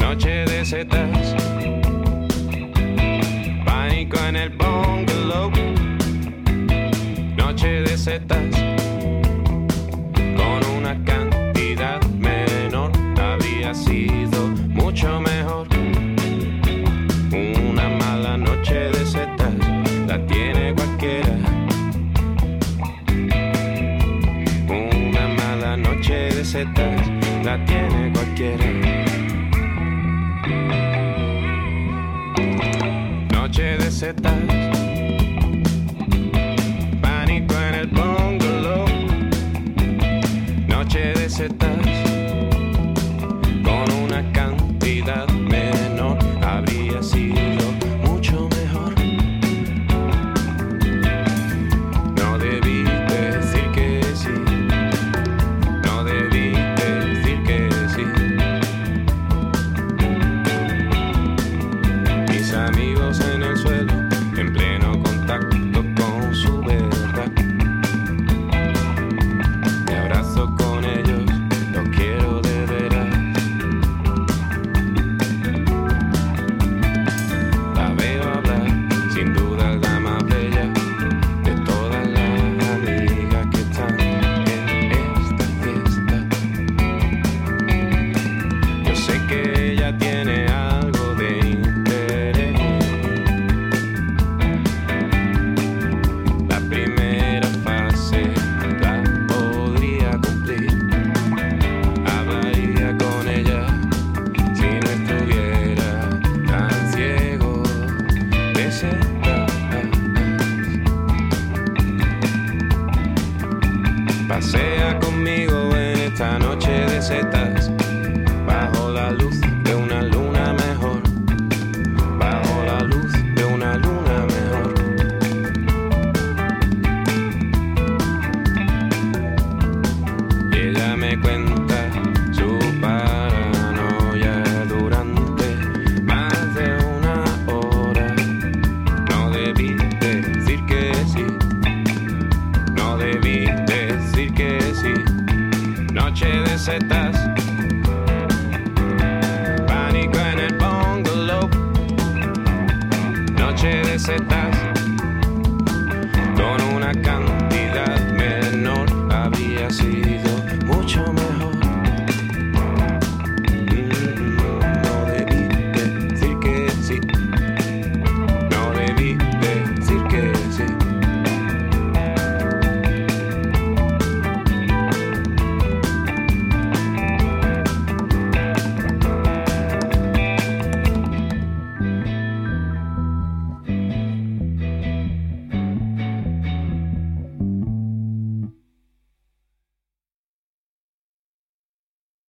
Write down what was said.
Noche de setas. Pánico en el bungalow. Noche de setas. Con una cantidad menor había sido mucho mejor. recetas la tiene cualquiera. Noche de setas, pánico en el bungalow. Noche de setas. Pasea conmigo en esta noche de setas. Pánico en el bungalow. Noche de setas. Con una canción.